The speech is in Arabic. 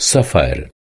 صفر